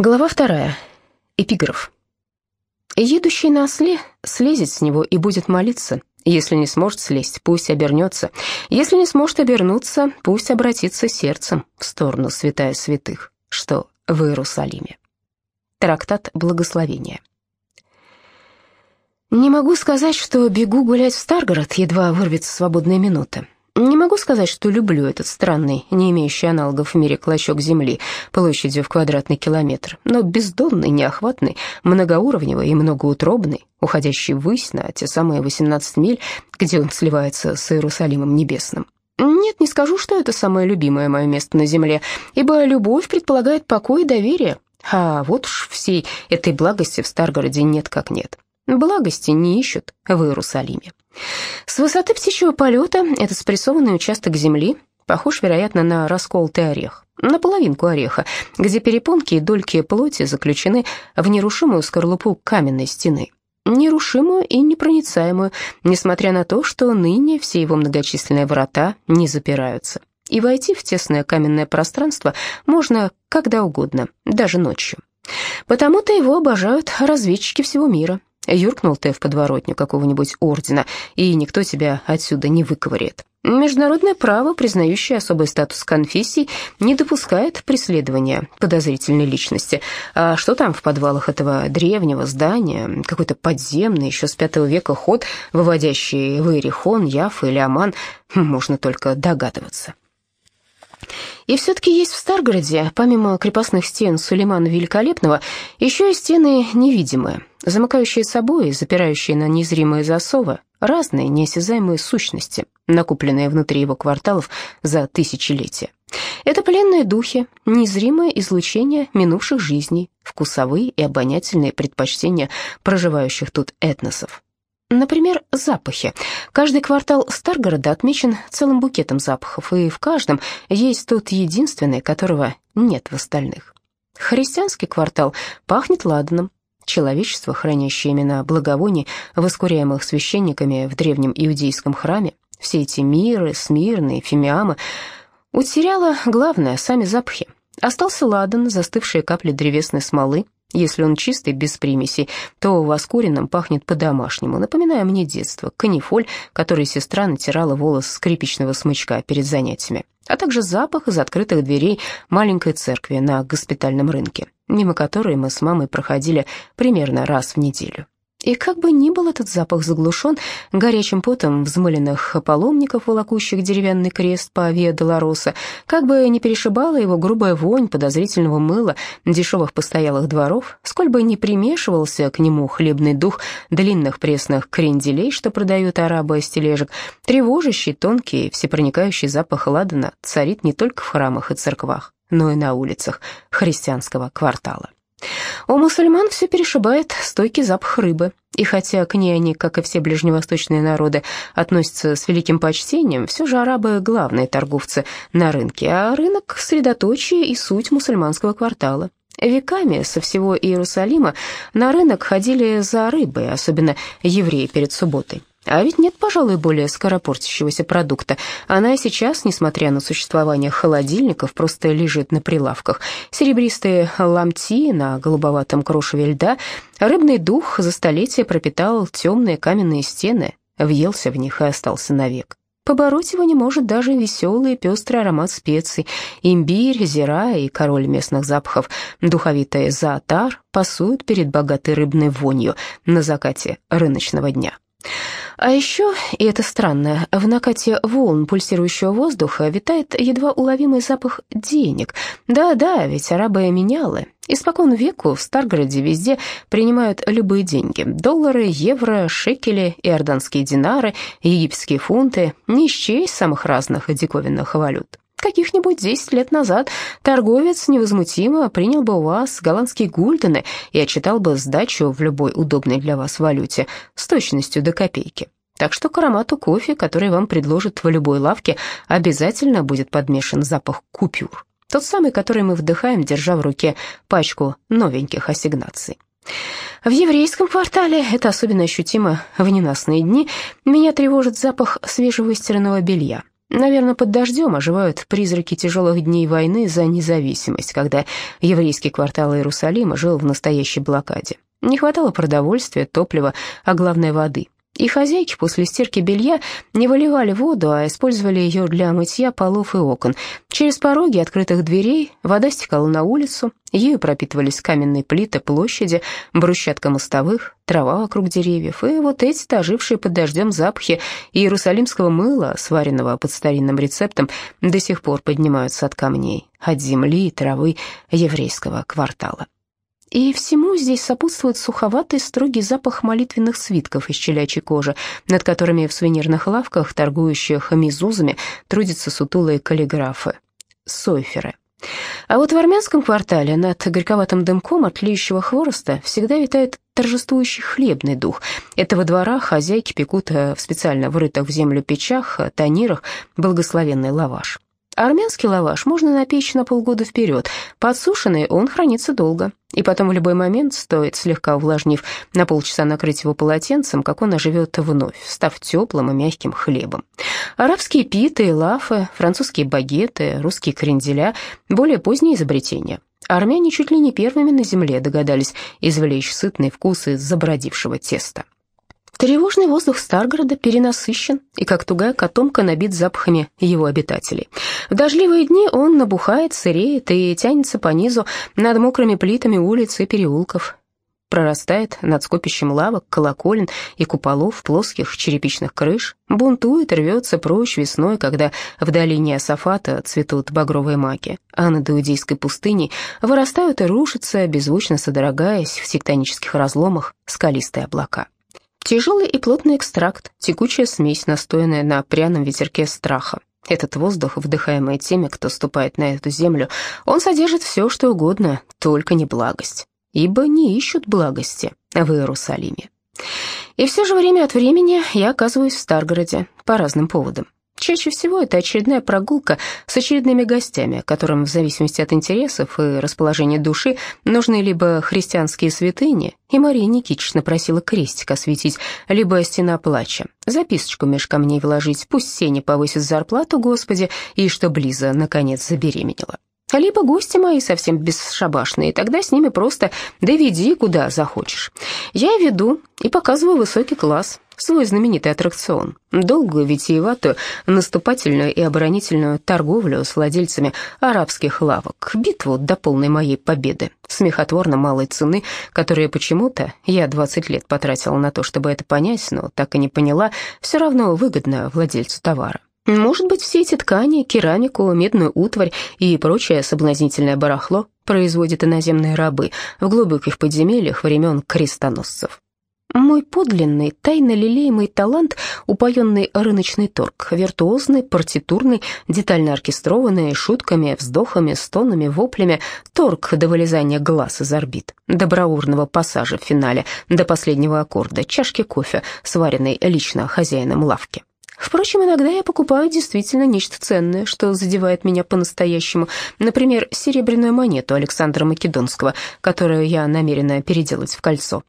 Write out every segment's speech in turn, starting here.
Глава вторая. Эпиграф. «Едущий на осле слезет с него и будет молиться. Если не сможет слезть, пусть обернется. Если не сможет обернуться, пусть обратится сердцем в сторону святая святых, что в Иерусалиме». Трактат Благословения. Не могу сказать, что бегу гулять в Старгород, едва вырвется свободная минута. Не могу сказать, что люблю этот странный, не имеющий аналогов в мире клочок земли площадью в квадратный километр, но бездонный, неохватный, многоуровневый и многоутробный, уходящий ввысь на те самые 18 миль, где он сливается с Иерусалимом небесным. Нет, не скажу, что это самое любимое мое место на земле, ибо любовь предполагает покой и доверие, а вот уж всей этой благости в Старгороде нет как нет. Благости не ищут в Иерусалиме. С высоты птичьего полета этот спрессованный участок земли похож, вероятно, на расколотый орех, на половинку ореха, где перепонки и дольки плоти заключены в нерушимую скорлупу каменной стены, нерушимую и непроницаемую, несмотря на то, что ныне все его многочисленные врата не запираются. И войти в тесное каменное пространство можно когда угодно, даже ночью. Потому-то его обожают разведчики всего мира, Юркнул ты в подворотню какого-нибудь ордена, и никто тебя отсюда не выковыряет. Международное право, признающее особый статус конфессий, не допускает преследования подозрительной личности. А что там в подвалах этого древнего здания? Какой-то подземный, еще с пятого века ход, выводящий в Иерихон, Яф или Аман, можно только догадываться. И все-таки есть в Старгороде, помимо крепостных стен Сулеймана Великолепного, еще и стены невидимые, замыкающие собой запирающие на незримые засовы разные неосязаемые сущности, накупленные внутри его кварталов за тысячелетия. Это пленные духи, незримое излучение минувших жизней, вкусовые и обонятельные предпочтения проживающих тут этносов. Например, запахи. Каждый квартал Старгорода отмечен целым букетом запахов, и в каждом есть тот единственный, которого нет в остальных. Христианский квартал пахнет ладаном. Человечество, хранящее имена благовоний, воскуряемых священниками в древнем иудейском храме, все эти миры, смирны, фимиамы, утеряло главное — сами запахи. Остался ладан, застывшие капли древесной смолы, если он чистый, без примесей, то воскуренным пахнет по-домашнему, напоминая мне детство, канифоль, который сестра натирала волос скрипичного смычка перед занятиями, а также запах из открытых дверей маленькой церкви на госпитальном рынке, мимо которой мы с мамой проходили примерно раз в неделю. И как бы ни был этот запах заглушен горячим потом взмыленных паломников, волокущих деревянный крест по Виа Долороса, как бы не перешибала его грубая вонь подозрительного мыла дешевых постоялых дворов, сколь бы не примешивался к нему хлебный дух длинных пресных кренделей, что продают арабы из тележек, тревожащий, тонкий, всепроникающий запах ладана царит не только в храмах и церквах, но и на улицах христианского квартала. У мусульман все перешибает стойкий запах рыбы, и хотя к ней они, как и все ближневосточные народы, относятся с великим почтением, все же арабы — главные торговцы на рынке, а рынок — средоточие и суть мусульманского квартала. Веками со всего Иерусалима на рынок ходили за рыбой, особенно евреи перед субботой. А ведь нет, пожалуй, более скоропортящегося продукта. Она и сейчас, несмотря на существование холодильников, просто лежит на прилавках. Серебристые ломти на голубоватом крошеве льда, рыбный дух за столетия пропитал темные каменные стены, въелся в них и остался навек. Побороть его не может даже веселый пестрый аромат специй. Имбирь, зира и король местных запахов, духовитый заатар, пасуют перед богатой рыбной вонью на закате рыночного дня. А еще, и это странно, в накате волн пульсирующего воздуха витает едва уловимый запах денег. Да-да, ведь арабы менялы. Испокон веку в Старгороде везде принимают любые деньги. Доллары, евро, шекели, иорданские динары, египетские фунты, не счесть самых разных диковинных валют. Каких-нибудь 10 лет назад торговец невозмутимо принял бы у вас голландские гульдены и отчитал бы сдачу в любой удобной для вас валюте с точностью до копейки. Так что к аромату кофе, который вам предложат в любой лавке, обязательно будет подмешан запах купюр. Тот самый, который мы вдыхаем, держа в руке пачку новеньких ассигнаций. В еврейском квартале это особенно ощутимо в ненастные дни. Меня тревожит запах свежего стиранного белья. Наверное, под дождем оживают призраки тяжелых дней войны за независимость, когда еврейский квартал Иерусалима жил в настоящей блокаде. Не хватало продовольствия, топлива, а главное воды. И хозяйки после стирки белья не выливали воду, а использовали ее для мытья полов и окон. Через пороги открытых дверей вода стекала на улицу, ею пропитывались каменные плиты площади, брусчатка мостовых, трава вокруг деревьев, и вот эти-то ожившие под дождем запахи иерусалимского мыла, сваренного под старинным рецептом, до сих пор поднимаются от камней, от земли и травы еврейского квартала. И всему здесь сопутствует суховатый строгий запах молитвенных свитков из челячьей кожи, над которыми в сувенирных лавках, торгующих мизузами, трудятся сутулые каллиграфы, сойферы. А вот в армянском квартале над горьковатым дымком от тлеющего хвороста всегда витает торжествующий хлебный дух. Этого двора хозяйки пекут в специально врытых в землю печах, тонирах, благословенный лаваш. Армянский лаваш можно напечь на полгода вперед. Подсушенный он хранится долго. И потом в любой момент, стоит слегка увлажнив, на полчаса накрыть его полотенцем, как он оживет вновь, став теплым и мягким хлебом. Арабские питы, лафы, французские багеты, русские кренделя – более поздние изобретения. Армяне чуть ли не первыми на земле догадались извлечь сытный вкус из забродившего теста. Тревожный воздух Старгорода перенасыщен и как тугая котомка набит запахами его обитателей. В дождливые дни он набухает, сыреет и тянется по низу над мокрыми плитами улиц и переулков. Прорастает над скопищем лавок, колоколен и куполов, плоских черепичных крыш, бунтует, рвется прочь весной, когда в долине Асафата цветут багровые маки, а над Иудейской пустыней вырастают и рушатся, беззвучно содрогаясь в тектонических разломах, скалистые облака. Тяжелый и плотный экстракт, текучая смесь, настоянная на пряном ветерке страха. Этот воздух, вдыхаемый теми, кто ступает на эту землю, он содержит все, что угодно, только не благость. Ибо не ищут благости в Иерусалиме. И все же время от времени я оказываюсь в Старгороде по разным поводам. Чаще всего это очередная прогулка с очередными гостями, которым в зависимости от интересов и расположения души нужны либо христианские святыни, и Мария Никитична просила крестик осветить, либо стена плача, записочку меж камней вложить, пусть Сеня повысит зарплату, Господи, и что Близа, наконец, забеременела. Либо гости мои совсем бесшабашные, тогда с ними просто доведи куда захочешь. Я веду и показываю высокий класс, свой знаменитый аттракцион. Долгую, витиеватую, наступательную и оборонительную торговлю с владельцами арабских лавок, битву до полной моей победы, смехотворно малой цены, которая почему-то, я 20 лет потратила на то, чтобы это понять, но так и не поняла, все равно выгодно владельцу товара. Может быть, все эти ткани, керамику, медную утварь и прочее соблазнительное барахло производят иноземные рабы в глубоких подземельях времен крестоносцев. Мой подлинный, тайно лелеемый талант, упоенный рыночный торг, виртуозный, партитурный, детально оркестрованный, шутками, вздохами, стонами, воплями, торг до вылезания глаз из орбит, до бравурного пассажа в финале, до последнего аккорда, чашки кофе, сваренной лично хозяином лавки. Впрочем, иногда я покупаю действительно нечто ценное, что задевает меня по-настоящему. Например, серебряную монету Александра Македонского, которую я намерена переделать в кольцо.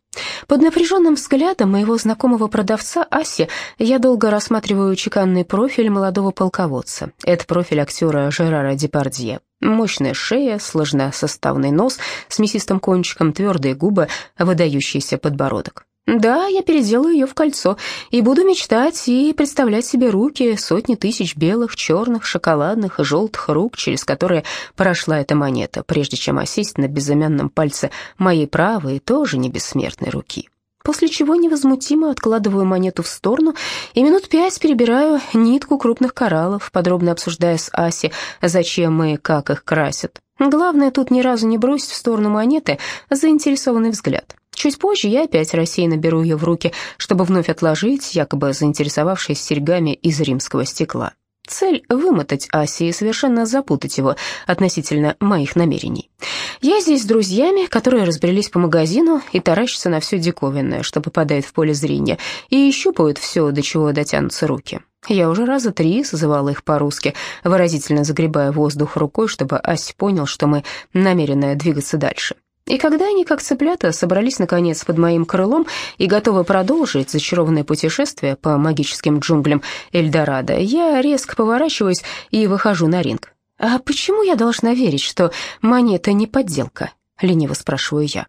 Под напряженным взглядом моего знакомого продавца Аси я долго рассматриваю чеканный профиль молодого полководца. Это профиль актера Жерара Депардье. Мощная шея, сложносоставный нос с мясистым кончиком, твердые губы, выдающийся подбородок. Да, я переделаю ее в кольцо и буду мечтать и представлять себе руки сотни тысяч белых, черных, шоколадных и желтых рук, через которые прошла эта монета, прежде чем осесть на безымянном пальце моей правой, тоже не бессмертной руки. После чего невозмутимо откладываю монету в сторону и минут пять перебираю нитку крупных кораллов, подробно обсуждая с Аси, зачем и как их красят. Главное тут ни разу не бросить в сторону монеты заинтересованный взгляд. Чуть позже я опять рассеянно беру ее в руки, чтобы вновь отложить, якобы заинтересовавшись серьгами из римского стекла. Цель — вымотать Аси и совершенно запутать его относительно моих намерений. Я здесь с друзьями, которые разбрелись по магазину и таращатся на все диковинное, что попадает в поле зрения, и щупают все, до чего дотянутся руки. Я уже раза три созывала их по-русски, выразительно загребая воздух рукой, чтобы Ась понял, что мы намерены двигаться дальше. И когда они, как цыплята, собрались, наконец, под моим крылом и готовы продолжить зачарованное путешествие по магическим джунглям Эльдорадо, я резко поворачиваюсь и выхожу на ринг. «А почему я должна верить, что монета не подделка?» — лениво спрашиваю я.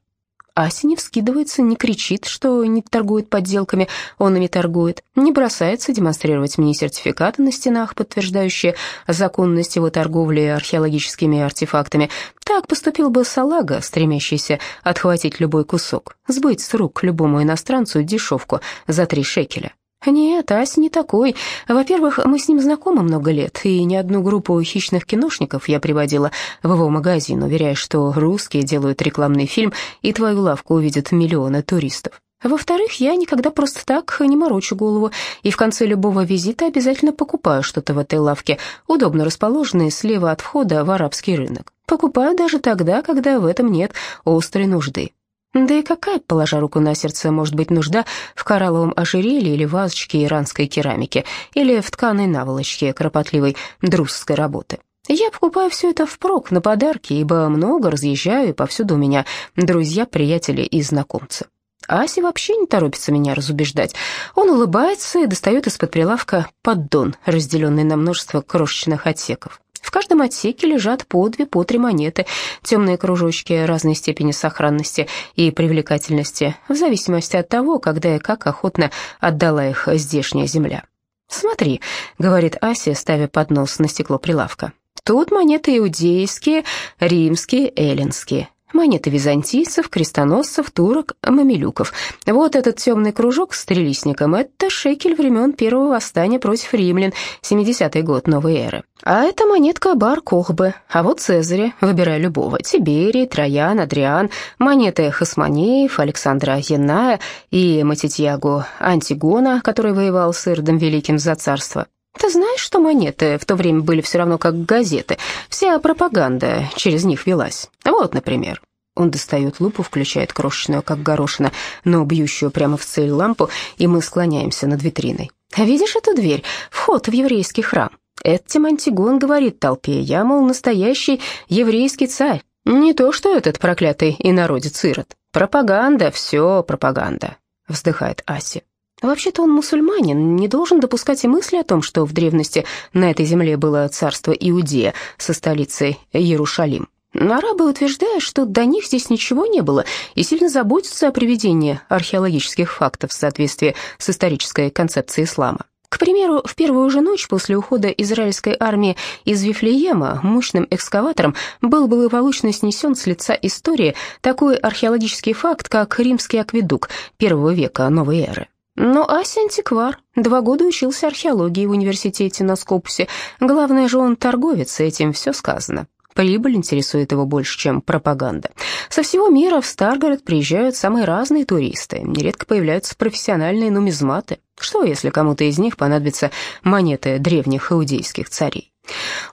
Ася не вскидывается, не кричит, что не торгует подделками, он ими торгует, не бросается демонстрировать мне сертификаты на стенах, подтверждающие законность его торговли археологическими артефактами. Так поступил бы салага, стремящийся отхватить любой кусок, сбыть с рук любому иностранцу дешевку за три шекеля. «Нет, Ась не такой. Во-первых, мы с ним знакомы много лет, и ни одну группу хищных киношников я приводила в его магазин, уверяя, что русские делают рекламный фильм, и твою лавку увидят миллионы туристов. Во-вторых, я никогда просто так не морочу голову, и в конце любого визита обязательно покупаю что-то в этой лавке, удобно расположенной слева от входа в арабский рынок. Покупаю даже тогда, когда в этом нет острой нужды. Да и какая, положа руку на сердце, может быть нужда в коралловом ожерелье или вазочке иранской керамики, или в тканой наволочке кропотливой дружеской работы? Я покупаю все это впрок, на подарки, ибо много разъезжаю, и повсюду у меня друзья, приятели и знакомцы. Аси вообще не торопится меня разубеждать. Он улыбается и достает из-под прилавка поддон, разделенный на множество крошечных отсеков. В каждом отсеке лежат по две, по три монеты, темные кружочки разной степени сохранности и привлекательности, в зависимости от того, когда и как охотно отдала их здешняя земля. «Смотри», — говорит Ася, ставя поднос на стекло прилавка. «Тут монеты иудейские, римские, эллинские. Монеты византийцев, крестоносцев, турок, мамилюков. Вот этот темный кружок с трелистником — это шекель времен первого восстания против римлян, 70-й год новой эры. А это монетка бар Кохбе, а вот Цезаря, выбирай любого, Тиберий, Троян, Адриан, монеты Хасманеев, Александра Яная и Матитьягу Антигона, который воевал с Ирдом Великим за царство. Ты знаешь, что монеты в то время были все равно как газеты? Вся пропаганда через них велась. Вот, например. Он достает лупу, включает крошечную, как горошина, но бьющую прямо в цель лампу, и мы склоняемся над витриной. «Видишь эту дверь? Вход в еврейский храм. Этим Антигон говорит толпе, я, мол, настоящий еврейский царь. Не то, что этот проклятый инородец Ирод. Пропаганда, все пропаганда», — вздыхает Аси. Вообще-то он мусульманин, не должен допускать и мысли о том, что в древности на этой земле было царство Иудея со столицей Иерушалим. Арабы утверждают, что до них здесь ничего не было, и сильно заботятся о приведении археологических фактов в соответствии с исторической концепцией ислама. К примеру, в первую же ночь после ухода израильской армии из Вифлеема мощным экскаватором был благополучно снесен с лица истории такой археологический факт, как римский акведук первого века новой эры. Но Ася антиквар, два года учился археологии в университете на Скопусе. Главное же, он торговец, этим все сказано. Прибыль интересует его больше, чем пропаганда. Со всего мира в Старгород приезжают самые разные туристы. Нередко появляются профессиональные нумизматы. Что, если кому-то из них понадобятся монеты древних иудейских царей?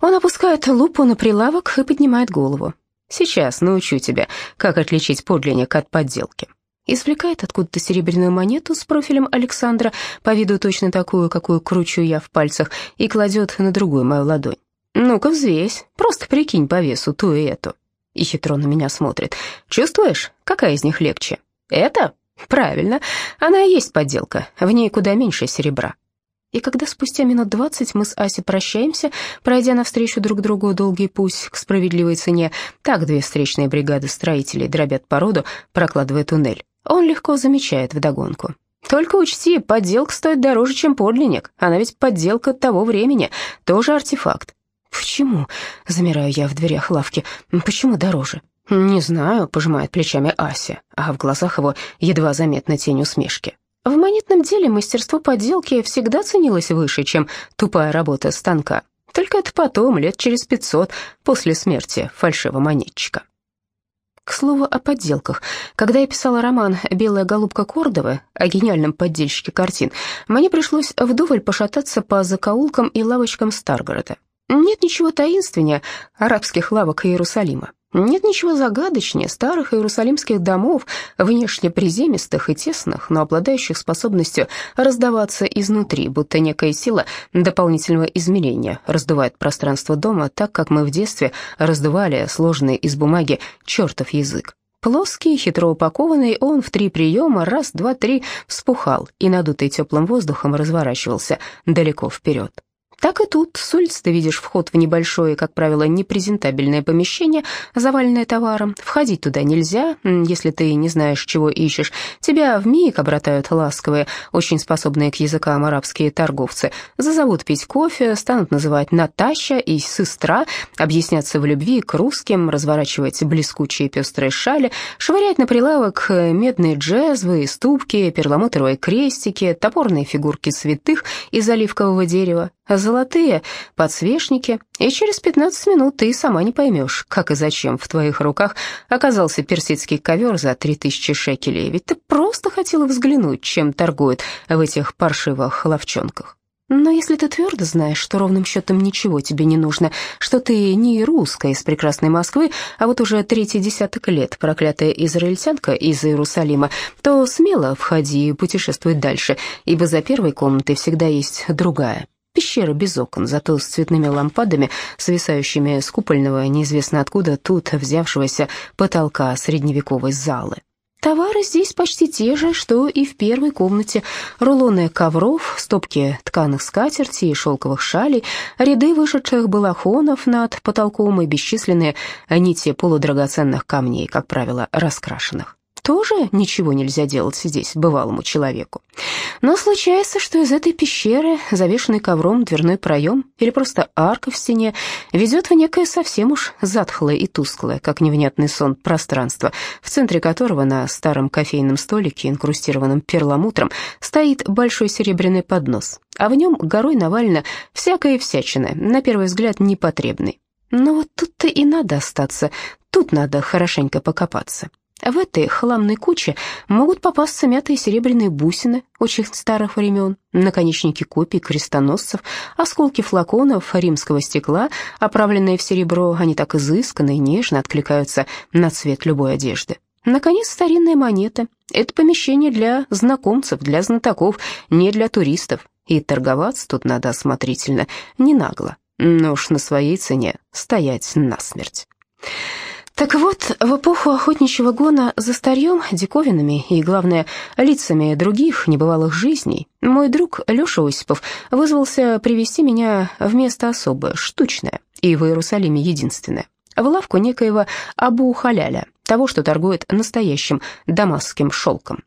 Он опускает лупу на прилавок и поднимает голову. «Сейчас научу тебя, как отличить подлинник от подделки» извлекает откуда-то серебряную монету с профилем Александра, по виду точно такую, какую кручу я в пальцах, и кладет на другую мою ладонь. «Ну-ка взвесь, просто прикинь по весу ту и эту». И хитро на меня смотрит. «Чувствуешь, какая из них легче?» «Это?» «Правильно, она и есть подделка, в ней куда меньше серебра». И когда спустя минут двадцать мы с Асей прощаемся, пройдя навстречу друг другу долгий путь к справедливой цене, так две встречные бригады строителей дробят породу, прокладывая туннель. Он легко замечает вдогонку. «Только учти, подделка стоит дороже, чем подлинник. Она ведь подделка того времени, тоже артефакт». «Почему?» — замираю я в дверях лавки. «Почему дороже?» «Не знаю», — пожимает плечами Ася, а в глазах его едва заметна тень усмешки. В монетном деле мастерство подделки всегда ценилось выше, чем тупая работа станка. Только это потом, лет через пятьсот, после смерти фальшивомонетчика. К слову о подделках. Когда я писала роман «Белая голубка Кордовы» о гениальном поддельщике картин, мне пришлось вдоволь пошататься по закоулкам и лавочкам Старгорода. Нет ничего таинственнее арабских лавок Иерусалима. Нет ничего загадочнее старых иерусалимских домов, внешне приземистых и тесных, но обладающих способностью раздаваться изнутри, будто некая сила дополнительного измерения раздувает пространство дома так, как мы в детстве раздували сложный из бумаги чертов язык. Плоский, хитро упакованный, он в три приема, раз, два, три, вспухал и, надутый теплым воздухом, разворачивался далеко вперед. Так и тут, с ты видишь вход в небольшое, как правило, непрезентабельное помещение, заваленное товаром. Входить туда нельзя, если ты не знаешь, чего ищешь. Тебя вмиг обратают ласковые, очень способные к языкам арабские торговцы. Зазовут пить кофе, станут называть Наташа и сестра, объясняться в любви к русским, разворачивать блескучие пестрые шали, швырять на прилавок медные джезвы, ступки, перламутровые крестики, топорные фигурки святых из оливкового дерева, золотые подсвечники, и через 15 минут ты сама не поймешь, как и зачем в твоих руках оказался персидский ковер за 3000 шекелей, ведь ты просто хотела взглянуть, чем торгуют в этих паршивых ловчонках. Но если ты твердо знаешь, что ровным счетом ничего тебе не нужно, что ты не русская из прекрасной Москвы, а вот уже третий десяток лет проклятая израильтянка из Иерусалима, то смело входи и путешествуй дальше, ибо за первой комнатой всегда есть другая. Пещера без окон, зато с цветными лампадами, свисающими с купольного, неизвестно откуда тут взявшегося потолка средневековой залы. Товары здесь почти те же, что и в первой комнате. Рулоны ковров, стопки тканых скатертей и шелковых шалей, ряды вышедших балахонов над потолком и бесчисленные нити полудрагоценных камней, как правило, раскрашенных тоже ничего нельзя делать здесь бывалому человеку. Но случается, что из этой пещеры, завешенный ковром дверной проем или просто арка в стене, ведет в некое совсем уж затхлое и тусклое, как невнятный сон, пространство, в центре которого на старом кофейном столике, инкрустированном перламутром, стоит большой серебряный поднос, а в нем горой навалено всякое всячина, на первый взгляд непотребный. Но вот тут-то и надо остаться, тут надо хорошенько покопаться. В этой хламной куче могут попасться мятые серебряные бусины очень старых времен, наконечники копий крестоносцев, осколки флаконов римского стекла, оправленные в серебро, они так изысканно и нежно откликаются на цвет любой одежды. Наконец, старинная монета. Это помещение для знакомцев, для знатоков, не для туристов. И торговаться тут надо осмотрительно, не нагло, но уж на своей цене стоять насмерть. Так вот, в эпоху охотничьего гона за старьем, диковинами и, главное, лицами других небывалых жизней, мой друг Леша Осипов вызвался привести меня в место особое, штучное, и в Иерусалиме единственное, в лавку некоего Абу Халяля, того, что торгует настоящим дамасским шелком.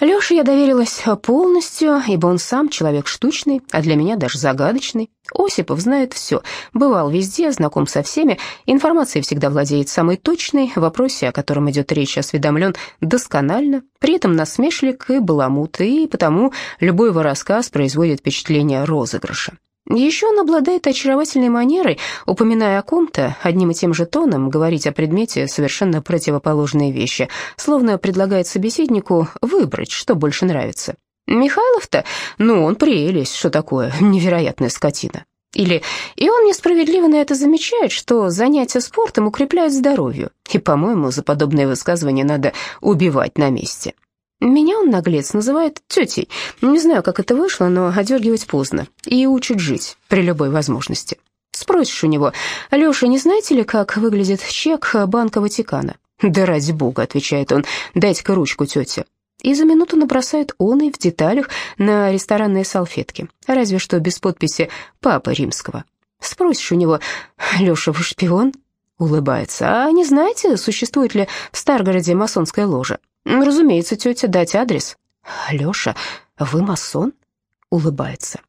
Леше я доверилась полностью, ибо он сам человек штучный, а для меня даже загадочный. Осипов знает все, бывал везде, знаком со всеми, информацией всегда владеет самой точной, в вопросе, о котором идет речь, осведомлен досконально, при этом насмешлик и баламут, и потому любой его рассказ производит впечатление розыгрыша. Еще он обладает очаровательной манерой, упоминая о ком-то, одним и тем же тоном говорить о предмете совершенно противоположные вещи, словно предлагает собеседнику выбрать, что больше нравится. Михайлов-то, ну, он прелесть, что такое, невероятная скотина. Или «И он несправедливо на это замечает, что занятия спортом укрепляют здоровье, и, по-моему, за подобное высказывание надо убивать на месте». Меня он, наглец, называет тетей. Не знаю, как это вышло, но одергивать поздно. И учит жить при любой возможности. Спросишь у него, «Леша, не знаете ли, как выглядит чек Банка Ватикана?» «Да ради бога», — отвечает он, «дайте-ка ручку, тетя». И за минуту набросает он и в деталях на ресторанные салфетки, разве что без подписи «Папа Римского». Спросишь у него, «Леша, вы шпион?» Улыбается. «А не знаете, существует ли в Старгороде масонская ложа?» «Разумеется, тетя, дать адрес». «Леша, вы масон?» Улыбается.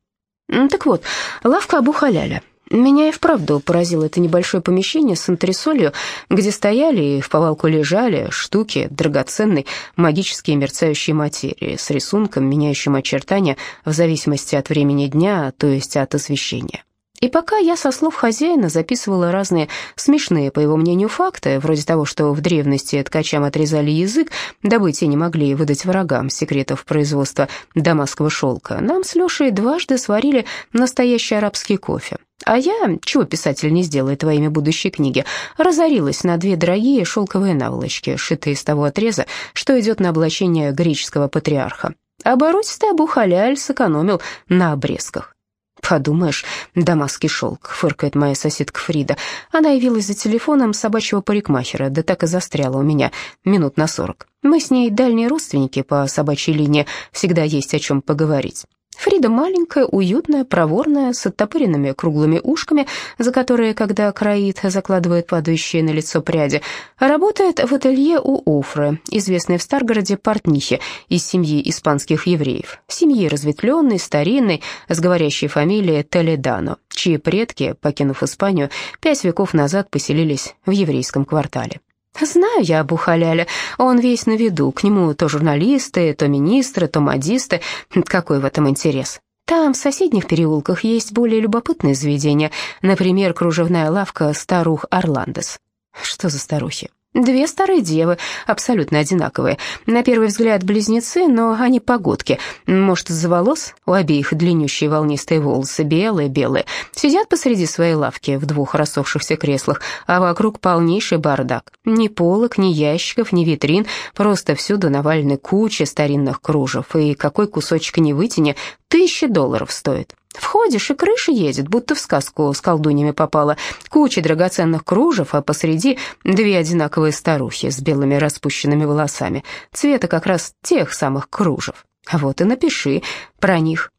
«Так вот, лавка Абу-Халяля. Меня и вправду поразило это небольшое помещение с антресолью, где стояли и в повалку лежали штуки драгоценной магические мерцающие материи с рисунком, меняющим очертания в зависимости от времени дня, то есть от освещения. И пока я со слов хозяина записывала разные смешные, по его мнению, факты, вроде того, что в древности ткачам отрезали язык, дабы те не могли выдать врагам секретов производства дамасского шелка, нам с Лешей дважды сварили настоящий арабский кофе. А я, чего писатель не сделает во имя будущей книги, разорилась на две дорогие шелковые наволочки, сшитые из того отреза, что идет на облачение греческого патриарха. Оборотистый Абу Халяль сэкономил на обрезках. «Подумаешь, дамасский шелк», — фыркает моя соседка Фрида. Она явилась за телефоном собачьего парикмахера, да так и застряла у меня минут на сорок. Мы с ней дальние родственники по собачьей линии, всегда есть о чем поговорить. Фрида маленькая, уютная, проворная, с оттопыренными круглыми ушками, за которые, когда кроит, закладывает падающие на лицо пряди. Работает в ателье у Офры, известной в Старгороде портнихи из семьи испанских евреев. Семьи разветвленной, старинной, с говорящей фамилией Толедано, чьи предки, покинув Испанию, пять веков назад поселились в еврейском квартале. Знаю я Абу Халяля, он весь на виду, к нему то журналисты, то министры, то модисты. Какой в этом интерес? Там, в соседних переулках, есть более любопытные заведения, например, кружевная лавка «Старух Орландес». Что за старухи? Две старые девы, абсолютно одинаковые. На первый взгляд близнецы, но они погодки. Может, из-за волос? У обеих длиннющие волнистые волосы, белые-белые. Сидят посреди своей лавки в двух рассохшихся креслах, а вокруг полнейший бардак. Ни полок, ни ящиков, ни витрин, просто всюду навалены куча старинных кружев, и какой кусочек не вытяни, тысячи долларов стоит. Входишь, и крыша едет, будто в сказку с колдуньями попала. Куча драгоценных кружев, а посреди две одинаковые старухи с белыми распущенными волосами. Цвета как раз тех самых кружев. Вот и напиши про них.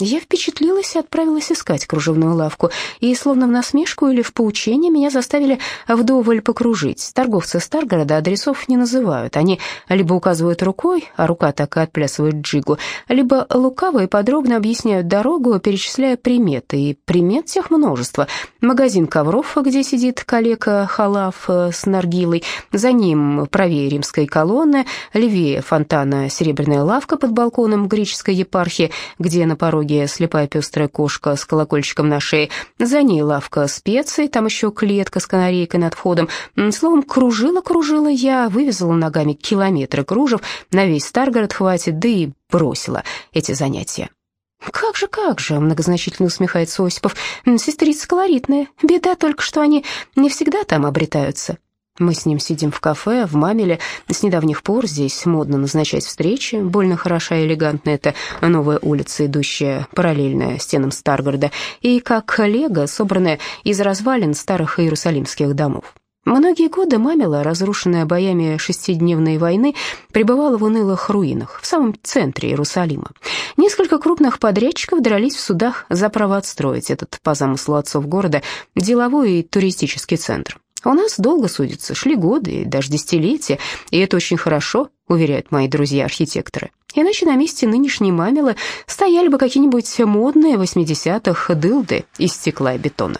Я впечатлилась и отправилась искать кружевную лавку, и словно в насмешку или в поучение меня заставили вдоволь покружить. Торговцы Старгорода адресов не называют, они либо указывают рукой, а рука так и отплясывает джигу, либо лукаво и подробно объясняют дорогу, перечисляя приметы, и примет тех множество. Магазин ковров, где сидит калека Халав э, с наргилой, за ним правее римской колонны, левее фонтана серебряная лавка под балконом греческой епархии, где на пороге дороге слепая пестрая кошка с колокольчиком на шее, за ней лавка специй, там еще клетка с канарейкой над входом. Словом, кружила-кружила я, вывезла ногами километры кружев, на весь Старгород хватит, да и бросила эти занятия. «Как же, как же», — многозначительно усмехается Осипов, — «сестрица колоритная. Беда только, что они не всегда там обретаются». Мы с ним сидим в кафе, в Мамеле. С недавних пор здесь модно назначать встречи. Больно хороша и элегантна эта новая улица, идущая параллельно стенам Старгорода, и как лего, собранная из развалин старых иерусалимских домов. Многие годы Мамела, разрушенная боями шестидневной войны, пребывала в унылых руинах в самом центре Иерусалима. Несколько крупных подрядчиков дрались в судах за право отстроить этот, по замыслу отцов города, деловой и туристический центр. У нас долго судятся, шли годы даже десятилетия, и это очень хорошо, уверяют мои друзья-архитекторы. Иначе на месте нынешней мамилы стояли бы какие-нибудь модные 80-х дылды из стекла и бетона.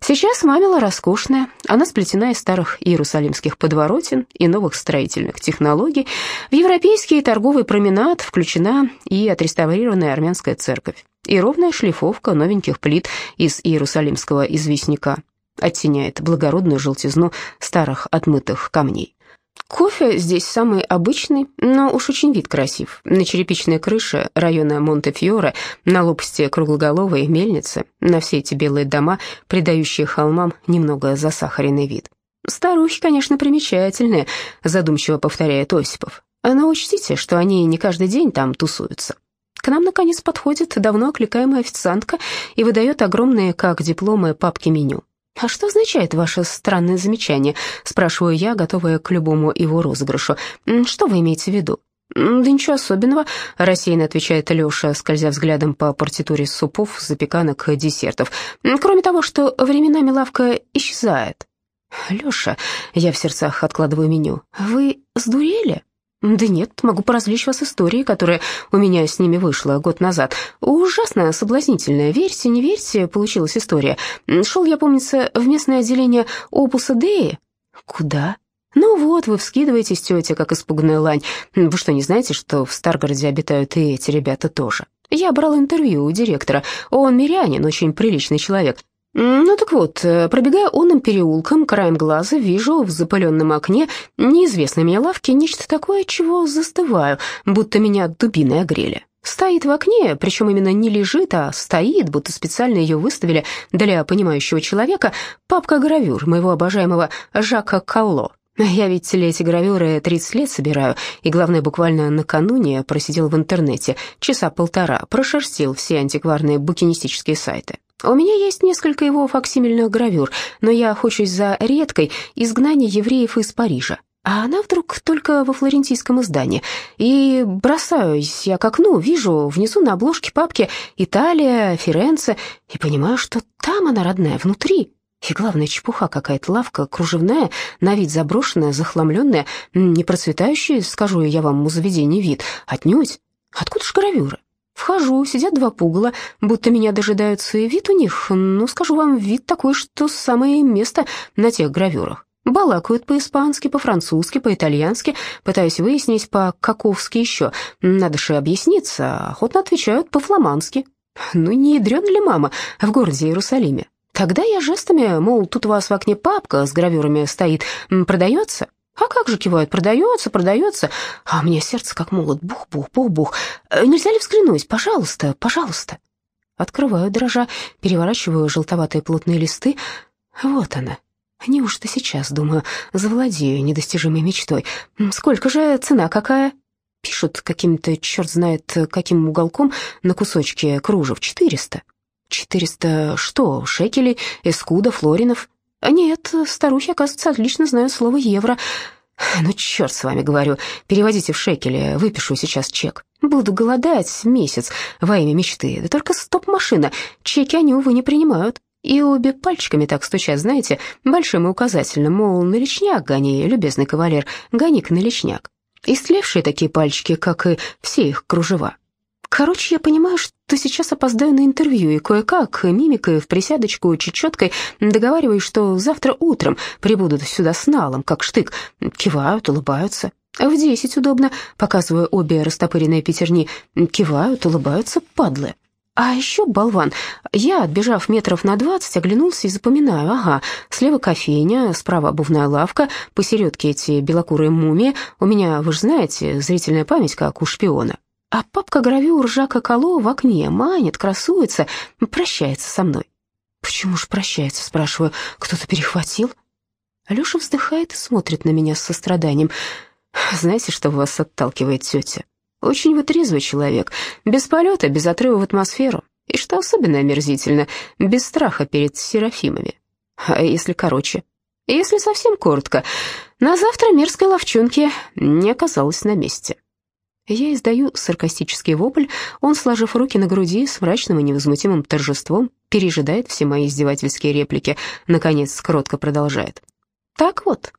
Сейчас мамила роскошная, она сплетена из старых иерусалимских подворотен и новых строительных технологий. В европейский торговый променад включена и отреставрированная армянская церковь, и ровная шлифовка новеньких плит из иерусалимского известняка оттеняет благородную желтизну старых отмытых камней. Кофе здесь самый обычный, но уж очень вид красив. На черепичной крыше района Монте-Фьоре, на лопасти круглоголовой мельницы, на все эти белые дома, придающие холмам немного засахаренный вид. «Старухи, конечно, примечательные», — задумчиво повторяет Осипов. «Но учтите, что они не каждый день там тусуются». К нам, наконец, подходит давно окликаемая официантка и выдает огромные, как дипломы, папки меню. «А что означает ваше странное замечание?» — спрашиваю я, готовая к любому его розыгрышу. «Что вы имеете в виду?» «Да ничего особенного», — рассеянно отвечает Леша, скользя взглядом по партитуре супов, запеканок, десертов. «Кроме того, что временами лавка исчезает». «Леша», — я в сердцах откладываю меню, — «вы сдурели?» «Да нет, могу поразвлечь вас историей, которая у меня с ними вышла год назад. Ужасно соблазнительная. Верьте, не верьте, получилась история. Шел я, помнится, в местное отделение Опуса Деи». «Куда?» «Ну вот, вы вскидываетесь, тетя, как испуганная лань. Вы что, не знаете, что в Старгороде обитают и эти ребята тоже?» Я брал интервью у директора. Он мирянин, очень приличный человек. Ну так вот, э, пробегая онным переулком, краем глаза вижу в запыленном окне неизвестной мне лавки нечто такое, чего застываю, будто меня дубиной огрели. Стоит в окне, причем именно не лежит, а стоит, будто специально ее выставили для понимающего человека, папка-гравюр моего обожаемого Жака Калло. Я, ли, эти гравюры 30 лет собираю, и, главное, буквально накануне просидел в интернете часа полтора, прошерстил все антикварные букинистические сайты. У меня есть несколько его факсимильных гравюр, но я охочусь за редкой «Изгнание евреев из Парижа». А она вдруг только во флорентийском издании. И бросаюсь я к окну, вижу внизу на обложке папки «Италия», «Ференце», и понимаю, что там она родная, внутри. И главное, чепуха какая-то, лавка кружевная, на вид заброшенная, захламленная, не процветающая, скажу я вам, у заведения вид, отнюдь. Откуда ж гравюры? Вхожу, сидят два пугала, будто меня дожидаются, и вид у них, ну, скажу вам, вид такой, что самое место на тех гравюрах. Балакают по-испански, по-французски, по-итальянски, пытаясь выяснить, по-каковски еще. Надо же объясниться, охотно отвечают по-фламандски. Ну, не ядрёна ли мама в городе Иерусалиме? Тогда я жестами, мол, тут у вас в окне папка с гравюрами стоит, продается? А как же кивают, продается, продается. А меня сердце как молот, бух-бух, бух-бух. Э, нельзя ли взглянуть? Пожалуйста, пожалуйста. Открываю дрожа, переворачиваю желтоватые плотные листы. Вот она. Неужто сейчас, думаю, завладею недостижимой мечтой? Сколько же цена какая? Пишут каким-то, черт знает, каким уголком на кусочке кружев. Четыреста. Четыреста что, шекелей, эскуда, флоринов? Нет, старухи, оказывается, отлично знают слово «евро». Ну, черт с вами, говорю, переводите в шекели, выпишу сейчас чек. Буду голодать месяц во имя мечты. Да только стоп-машина, чеки они, увы, не принимают. И обе пальчиками так стучат, знаете, большим и указательным, мол, наличняк гони, любезный кавалер, гони-ка наличняк. Истлевшие такие пальчики, как и все их кружева. Короче, я понимаю, что сейчас опоздаю на интервью, и кое-как, мимикой, в присядочку, чечеткой, договариваюсь, что завтра утром прибудут сюда с налом, как штык. Кивают, улыбаются. В десять удобно, показываю обе растопыренные пятерни. Кивают, улыбаются, падлы. А еще, болван, я, отбежав метров на двадцать, оглянулся и запоминаю, ага, слева кофейня, справа обувная лавка, посередке эти белокурые мумии, у меня, вы же знаете, зрительная память, как у шпиона. А папка-гравюр Жака Кало в окне манит, красуется, прощается со мной. «Почему ж прощается?» — спрашиваю. «Кто-то перехватил?» Алёша вздыхает и смотрит на меня с состраданием. «Знаете, что вас отталкивает тетя? Очень вы трезвый человек, без полета, без отрыва в атмосферу. И что особенно омерзительно, без страха перед серафимами. А если короче? Если совсем коротко, на завтра мерзкой ловчонки не оказалось на месте». Я издаю саркастический вопль, он, сложив руки на груди, с мрачным и невозмутимым торжеством, пережидает все мои издевательские реплики, наконец, кротко продолжает. «Так вот».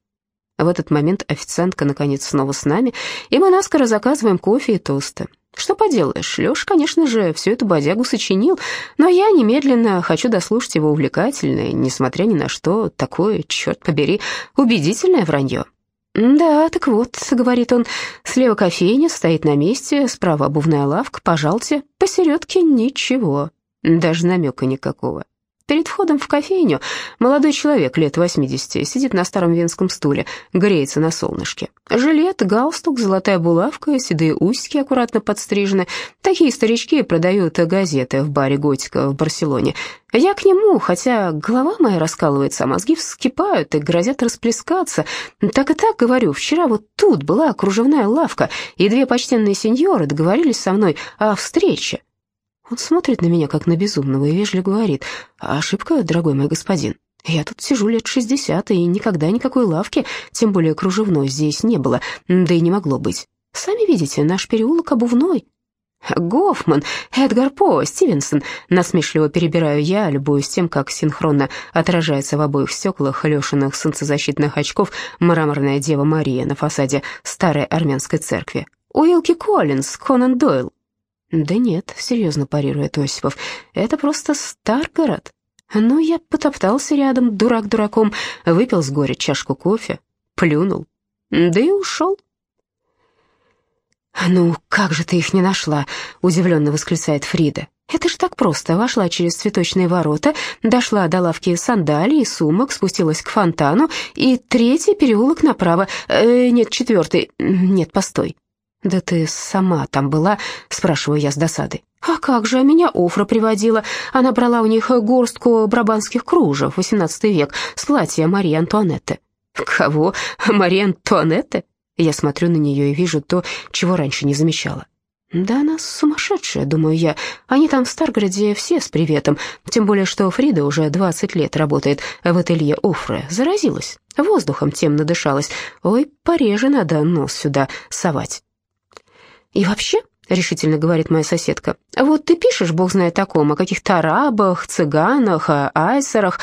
В этот момент официантка, наконец, снова с нами, и мы наскоро заказываем кофе и тосты. Что поделаешь, Лёш, конечно же, всю эту бодягу сочинил, но я немедленно хочу дослушать его увлекательное, несмотря ни на что, такое, черт побери, убедительное вранье. «Да, так вот», — говорит он, — «слева кофейня, стоит на месте, справа обувная лавка, пожалуйте, посередке ничего, даже намека никакого». Перед входом в кофейню молодой человек лет 80 сидит на старом венском стуле, греется на солнышке. Жилет, галстук, золотая булавка, седые усики аккуратно подстрижены. Такие старички продают газеты в баре «Готика» в Барселоне. Я к нему, хотя голова моя раскалывается, а мозги вскипают и грозят расплескаться. Так и так говорю, вчера вот тут была кружевная лавка, и две почтенные сеньоры договорились со мной о встрече. Он смотрит на меня, как на безумного, и вежливо говорит, «Ошибка, дорогой мой господин. Я тут сижу лет шестьдесят, и никогда никакой лавки, тем более кружевной, здесь не было, да и не могло быть. Сами видите, наш переулок обувной». «Гофман, Эдгар По, Стивенсон», насмешливо перебираю я, любуюсь тем, как синхронно отражается в обоих стеклах Лешиных солнцезащитных очков мраморная Дева Мария на фасаде старой армянской церкви. Уилки Коллинз, Конан Дойл, «Да нет», — серьезно парирует Осипов, — «это просто Старгород». Ну, я потоптался рядом, дурак дураком, выпил с горя чашку кофе, плюнул, да и ушел. «Ну, как же ты их не нашла?» — удивленно восклицает Фрида. «Это же так просто. Вошла через цветочные ворота, дошла до лавки сандалий и сумок, спустилась к фонтану, и третий переулок направо. Э, нет, четвертый. Нет, постой. «Да ты сама там была?» — спрашиваю я с досадой. «А как же, меня Офра приводила. Она брала у них горстку брабанских кружев, XVIII век, с платья Марии Антуанетты. Кого? Мария Антуанетта? Я смотрю на нее и вижу то, чего раньше не замечала. Да она сумасшедшая, думаю я. Они там в Старгороде все с приветом. Тем более, что Фрида уже 20 лет работает в ателье Офре. Заразилась. Воздухом тем надышалась. Ой, пореже надо нос сюда совать. И вообще, решительно говорит моя соседка, вот ты пишешь, бог знает о ком, о каких-то арабах, цыганах, о айсерах.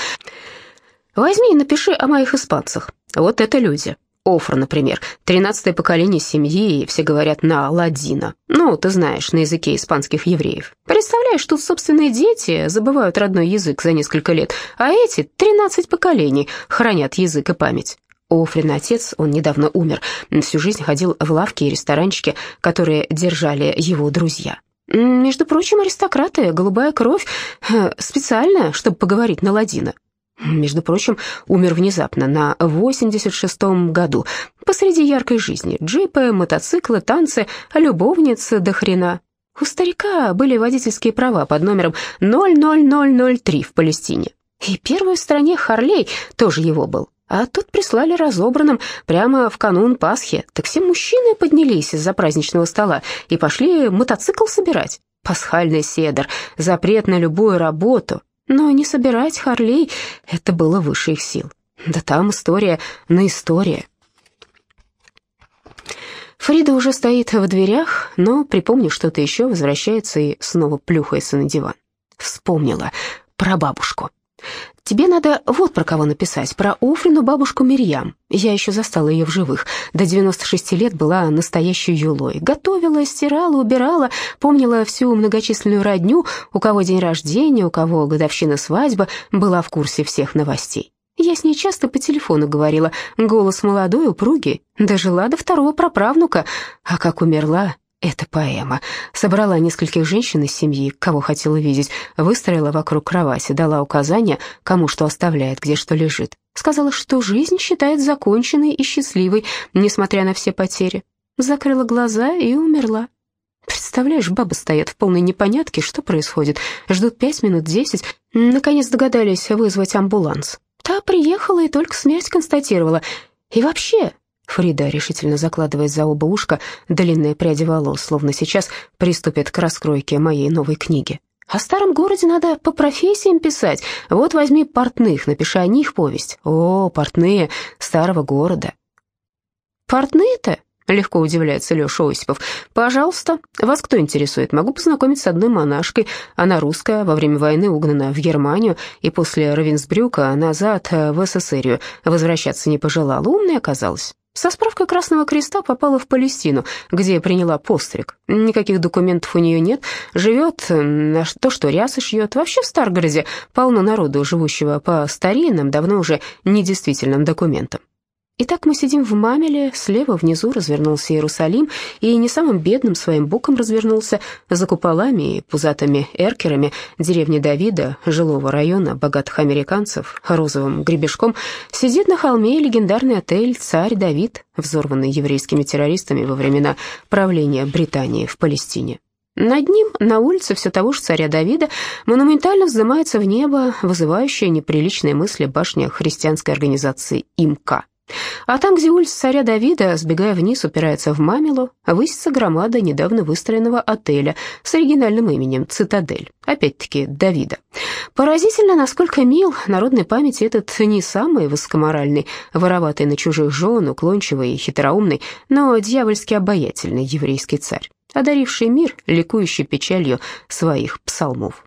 Возьми и напиши о моих испанцах. Вот это люди. Офр, например, тринадцатое поколение семьи, и все говорят на ладина. Ну, ты знаешь, на языке испанских евреев. Представляешь, тут собственные дети забывают родной язык за несколько лет, а эти тринадцать поколений хранят язык и память. Офрин отец, он недавно умер, всю жизнь ходил в лавки и ресторанчики, которые держали его друзья. Между прочим, аристократы, голубая кровь, специально, чтобы поговорить на ладина. Между прочим, умер внезапно, на 86-м году, посреди яркой жизни. Джипы, мотоциклы, танцы, любовницы до хрена. У старика были водительские права под номером 00003 в Палестине. И первый в стране Харлей тоже его был. А тут прислали разобранным прямо в канун Пасхи. Так все мужчины поднялись из-за праздничного стола и пошли мотоцикл собирать. Пасхальный седр, запрет на любую работу, но не собирать Харлей — это было выше их сил. Да там история на история. Фрида уже стоит в дверях, но, припомнив что-то еще, возвращается и снова плюхается на диван. Вспомнила про бабушку. Тебе надо вот про кого написать, про Офрину бабушку Мирьям. Я еще застала ее в живых. До 96 лет была настоящей юлой. Готовила, стирала, убирала, помнила всю многочисленную родню, у кого день рождения, у кого годовщина свадьбы, была в курсе всех новостей. Я с ней часто по телефону говорила, голос молодой, упругий, дожила до второго праправнука, а как умерла, это поэма. Собрала нескольких женщин из семьи, кого хотела видеть, выстроила вокруг кровати, дала указания, кому что оставляет, где что лежит. Сказала, что жизнь считает законченной и счастливой, несмотря на все потери. Закрыла глаза и умерла. Представляешь, бабы стоят в полной непонятке, что происходит. Ждут пять минут, десять. Наконец догадались вызвать амбуланс. Та приехала и только смерть констатировала. И вообще, Фрида решительно закладывает за оба ушка длинные пряди волос, словно сейчас приступит к раскройке моей новой книги. О старом городе надо по профессиям писать. Вот возьми портных, напиши о них повесть. О, портные старого города. Портные-то? Легко удивляется Леша Осипов. «Пожалуйста, вас кто интересует? Могу познакомить с одной монашкой. Она русская, во время войны угнана в Германию, и после Равенсбрюка назад в СССР возвращаться не пожелала. Умная оказалась. Со справкой Красного Креста попала в Палестину, где приняла постриг. Никаких документов у нее нет, живет на то, что рясы шьет. Вообще в Старгороде полно народу, живущего по старинным, давно уже недействительным документам. Итак, мы сидим в Мамеле, слева внизу развернулся Иерусалим, и не самым бедным своим боком развернулся за куполами и пузатыми эркерами деревни Давида, жилого района богатых американцев, розовым гребешком, сидит на холме легендарный отель «Царь Давид», взорванный еврейскими террористами во времена правления Британии в Палестине. Над ним, на улице все того же царя Давида, монументально вздымается в небо вызывающая неприличные мысли башня христианской организации «Имка». А там, где улица царя Давида, сбегая вниз, упирается в Мамилу, высится громада недавно выстроенного отеля с оригинальным именем «Цитадель», опять-таки Давида. Поразительно, насколько мил народной памяти этот не самый высокоморальный, вороватый на чужих жен, уклончивый и хитроумный, но дьявольски обаятельный еврейский царь, одаривший мир ликующей печалью своих псалмов.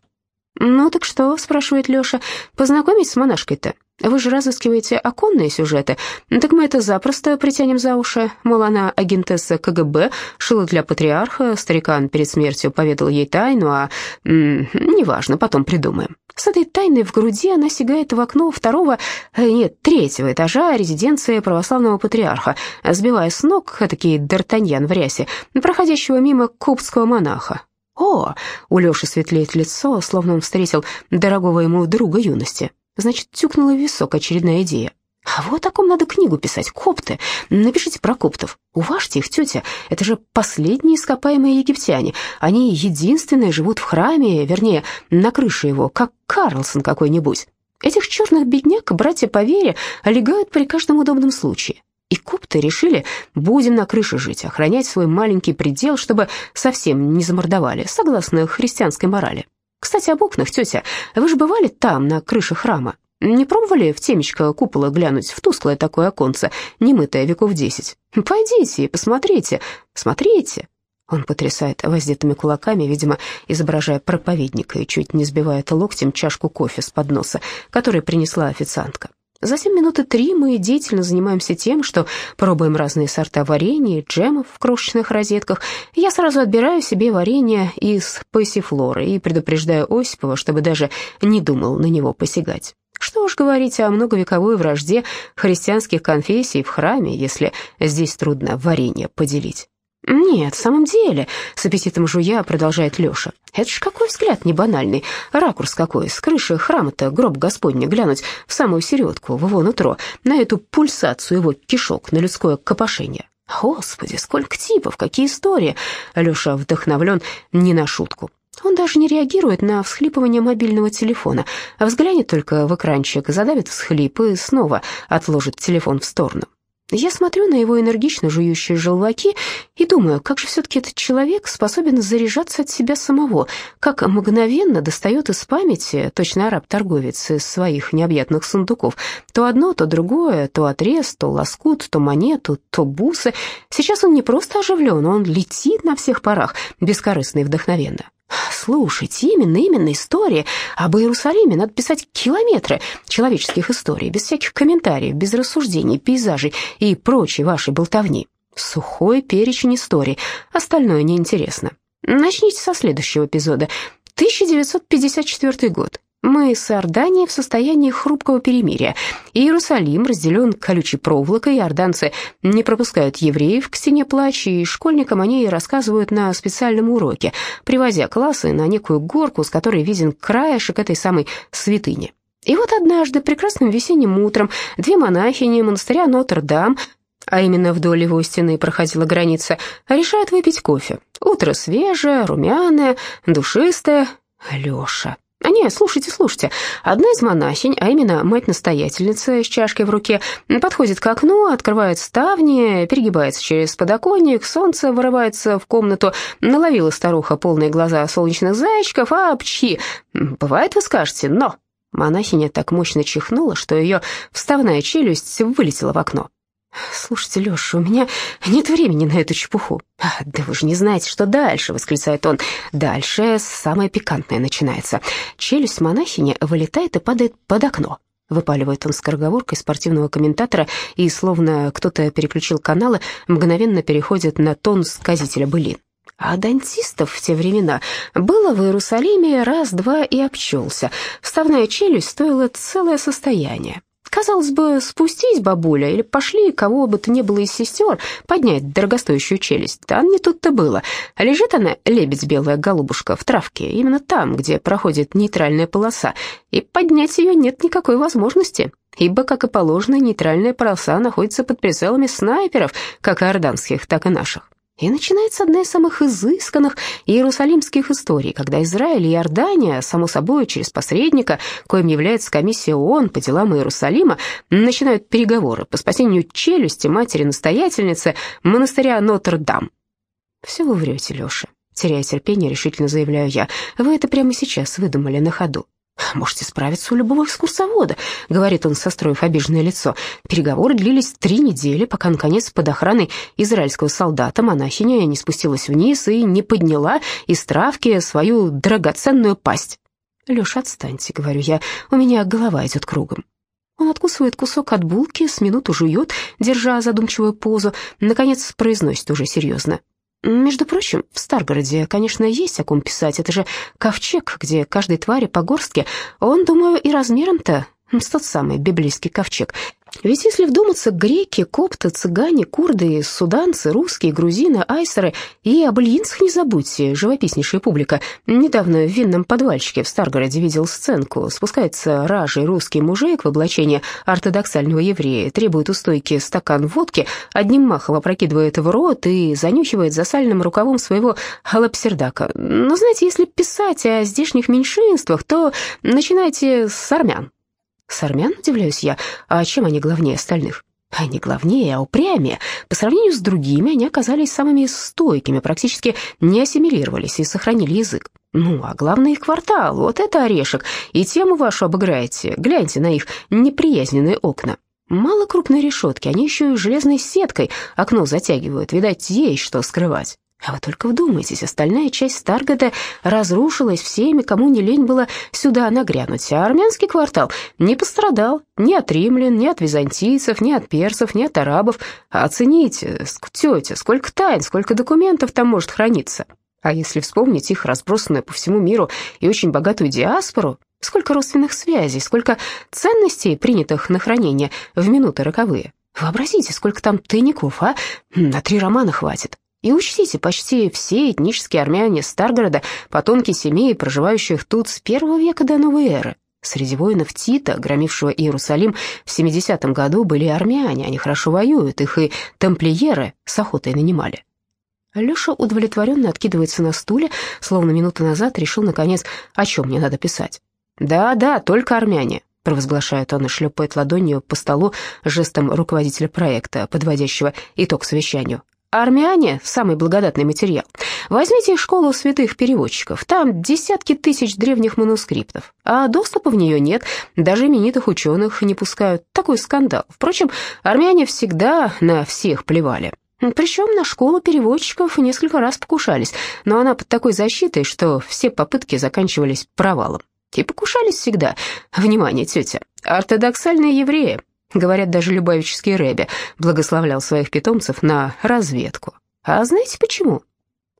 «Ну так что?» — спрашивает Леша. «Познакомить с монашкой-то?» Вы же разыскиваете оконные сюжеты. Так мы это запросто притянем за уши. Мол, она агентесса КГБ, шила для патриарха, старикан перед смертью поведал ей тайну, а... М -м, неважно, потом придумаем. С этой тайной в груди она сигает в окно второго, э, нет, третьего этажа резиденции православного патриарха, сбивая с ног этакий Д'Артаньян в рясе, проходящего мимо коптского монаха. О, у Лёши светлеет лицо, словно он встретил дорогого ему друга юности. Значит, тюкнула в висок очередная идея. А вот о ком надо книгу писать, копты. Напишите про коптов. Уважьте их, тетя. Это же последние ископаемые египтяне. Они единственные живут в храме, вернее, на крыше его, как Карлсон какой-нибудь. Этих черных бедняк братья по вере олегают при каждом удобном случае. И копты решили, будем на крыше жить, охранять свой маленький предел, чтобы совсем не замордовали, согласно христианской морали. Кстати, об окнах, тетя, вы же бывали там, на крыше храма? Не пробовали в темечко купола глянуть, в тусклое такое оконце, немытое веков десять? Пойдите и посмотрите, смотрите. Он потрясает воздетыми кулаками, видимо, изображая проповедника, и чуть не сбивает локтем чашку кофе с подноса, который принесла официантка. Затем минуты три мы деятельно занимаемся тем, что пробуем разные сорта варенья, джемов в крошечных розетках. Я сразу отбираю себе варенье из пассифлоры и предупреждаю Осипова, чтобы даже не думал на него посягать. Что уж говорить о многовековой вражде христианских конфессий в храме, если здесь трудно варенье поделить. «Нет, в самом деле», — с аппетитом жуя продолжает Леша. «Это ж какой взгляд не банальный, ракурс какой, с крыши храма-то гроб Господня глянуть в самую середку, в его нутро, на эту пульсацию его кишок, на людское копошение. Господи, сколько типов, какие истории!» Леша вдохновлен не на шутку. Он даже не реагирует на всхлипывание мобильного телефона, а взглянет только в экранчик, задавит всхлип и снова отложит телефон в сторону. Я смотрю на его энергично жующие желваки и думаю, как же все-таки этот человек способен заряжаться от себя самого, как мгновенно достает из памяти, точно араб-торговец, из своих необъятных сундуков, то одно, то другое, то отрез, то лоскут, то монету, то бусы. Сейчас он не просто оживлен, он летит на всех парах, бескорыстно и вдохновенно. Слушайте, именно, именно история об Иерусалиме. Надо писать километры человеческих историй, без всяких комментариев, без рассуждений, пейзажей и прочей вашей болтовни. Сухой перечень историй, остальное неинтересно. Начните со следующего эпизода. 1954 год. Мы с Иорданией в состоянии хрупкого перемирия. Иерусалим разделен колючей проволокой, иорданцы не пропускают евреев к стене плача, и школьникам они рассказывают на специальном уроке, привозя классы на некую горку, с которой виден краешек этой самой святыни. И вот однажды, прекрасным весенним утром, две монахини монастыря Нотр-Дам а именно вдоль его стены проходила граница, решают выпить кофе. Утро свежее, румяное, душистое. Леша. А нет, слушайте, слушайте. Одна из монахинь, а именно мать-настоятельница с чашкой в руке, подходит к окну, открывает ставни, перегибается через подоконник, солнце вырывается в комнату, наловила старуха полные глаза солнечных зайчиков, а пчи. Бывает, вы скажете, но... Монахиня так мощно чихнула, что ее вставная челюсть вылетела в окно. «Слушайте, Леша, у меня нет времени на эту чепуху». А, «Да вы же не знаете, что дальше», — восклицает он. «Дальше самое пикантное начинается. Челюсть монахини вылетает и падает под окно». Выпаливает он скороговоркой спортивного комментатора, и, словно кто-то переключил каналы, мгновенно переходит на тон сказителя былин. А дантистов в те времена было в Иерусалиме раз-два и обчелся. Вставная челюсть стоила целое состояние. Казалось бы, спустись, бабуля, или пошли кого бы то ни было из сестер поднять дорогостоящую челюсть. Да не тут-то было. Лежит она, лебедь белая голубушка, в травке, именно там, где проходит нейтральная полоса, и поднять ее нет никакой возможности, ибо, как и положено, нейтральная полоса находится под прицелами снайперов, как иорданских, так и наших. И начинается одна из самых изысканных иерусалимских историй, когда Израиль и Иордания, само собой, через посредника, коим является комиссия ООН по делам Иерусалима, начинают переговоры по спасению челюсти матери-настоятельницы монастыря Нотр-Дам. «Все вы врете, Леша», — теряя терпение, решительно заявляю я. «Вы это прямо сейчас выдумали на ходу». «Можете справиться у любого экскурсовода», — говорит он, состроив обиженное лицо. Переговоры длились три недели, пока, наконец, под охраной израильского солдата монахиня не спустилась вниз и не подняла из травки свою драгоценную пасть. «Леша, отстаньте», — говорю я, — «у меня голова идет кругом». Он откусывает кусок от булки, с минуту жует, держа задумчивую позу, наконец произносит уже серьезно. Между прочим, в Старгороде, конечно, есть о ком писать. Это же ковчег, где каждой твари по горстке. Он, думаю, и размером-то тот самый библейский ковчег. Ведь если вдуматься, греки, копты, цыгане, курды, суданцы, русские, грузины, айсеры и об ильинцах не забудьте, живописнейшая публика. Недавно в винном подвальчике в Старгороде видел сценку. Спускается ражий русский мужик в облачении ортодоксального еврея, требует у стойки стакан водки, одним махом опрокидывает в рот и занюхивает за сальным рукавом своего халапсердака. Но знаете, если писать о здешних меньшинствах, то начинайте с армян. С армян, удивляюсь я, а чем они главнее остальных? Они главнее, а упрямее. По сравнению с другими, они оказались самыми стойкими, практически не ассимилировались и сохранили язык. Ну, а главное их квартал, вот это орешек. И тему вашу обыграете, гляньте на их неприязненные окна. Мало крупной решетки, они еще и железной сеткой окно затягивают, видать, есть что скрывать. А вы только вдумайтесь, остальная часть Старгода разрушилась всеми, кому не лень было сюда нагрянуть, а армянский квартал не пострадал ни от римлян, ни от византийцев, ни от персов, ни от арабов. Оцените, тетя, сколько тайн, сколько документов там может храниться. А если вспомнить их разбросанную по всему миру и очень богатую диаспору, сколько родственных связей, сколько ценностей, принятых на хранение в минуты роковые. Вообразите, сколько там тайников, а? На три романа хватит. И учтите, почти все этнические армяне Старгорода – потомки семей, проживающих тут с первого века до новой эры. Среди воинов Тита, громившего Иерусалим в 70-м году, были армяне, они хорошо воюют, их и тамплиеры с охотой нанимали. Леша удовлетворенно откидывается на стуле, словно минуту назад решил, наконец, о чем мне надо писать. «Да-да, только армяне», — провозглашает он и шлепает ладонью по столу жестом руководителя проекта, подводящего итог совещанию. Армяне – самый благодатный материал. Возьмите школу святых переводчиков, там десятки тысяч древних манускриптов, а доступа в нее нет, даже именитых ученых не пускают. Такой скандал. Впрочем, армяне всегда на всех плевали. Причем на школу переводчиков несколько раз покушались, но она под такой защитой, что все попытки заканчивались провалом. И покушались всегда. Внимание, тетя, ортодоксальные евреи, Говорят, даже Любавический Рэбе благословлял своих питомцев на разведку. А знаете почему?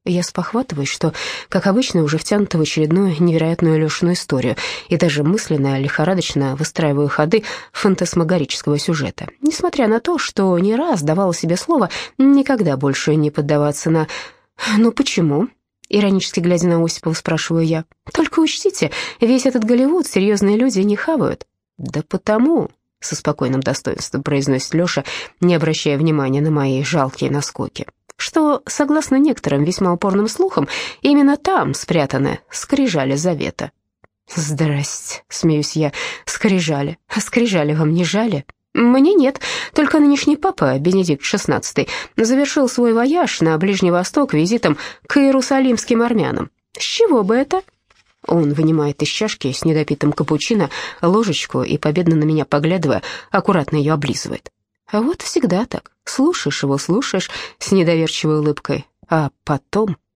Я спохватываюсь, что, как обычно, уже втянута в очередную невероятную Лешину историю, и даже мысленно, лихорадочно выстраиваю ходы фантасмагорического сюжета, несмотря на то, что не раз давала себе слово никогда больше не поддаваться на «ну почему?». Иронически глядя на Осипова, спрашиваю я. «Только учтите, весь этот Голливуд серьезные люди не хавают». «Да потому», со спокойным достоинством произносит Лёша, не обращая внимания на мои жалкие наскоки, что, согласно некоторым весьма упорным слухам, именно там спрятаны скрижали завета. «Здрасте», — смеюсь я, — «скрижали. А скрижали вам не жали?» «Мне нет, только нынешний папа, Бенедикт XVI, завершил свой вояж на Ближний Восток визитом к иерусалимским армянам. С чего бы это?» Он вынимает из чашки с недопитым капучино ложечку и, победно на меня поглядывая, аккуратно ее облизывает. А вот всегда так. Слушаешь его, слушаешь с недоверчивой улыбкой, а потом